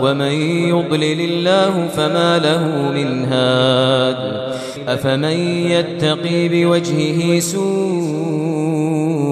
ومن يضلل الله فما له من هاد أفمن يتقي بوجهه سوء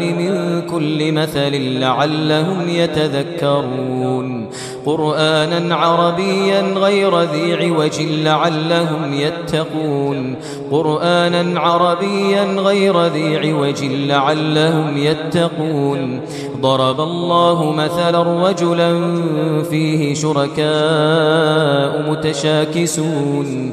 من كل مثل لعلهم يتذكرون. قرآنا عربيا غير ذي عوج لعلهم يتقون. قرآنا عربيا غير ذي عوج لعلهم يتقون. ضرب الله مثلا رجلا فيه شركاء متشاكسون.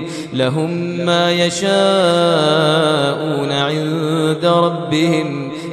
لهم ما يشاءون عند ربهم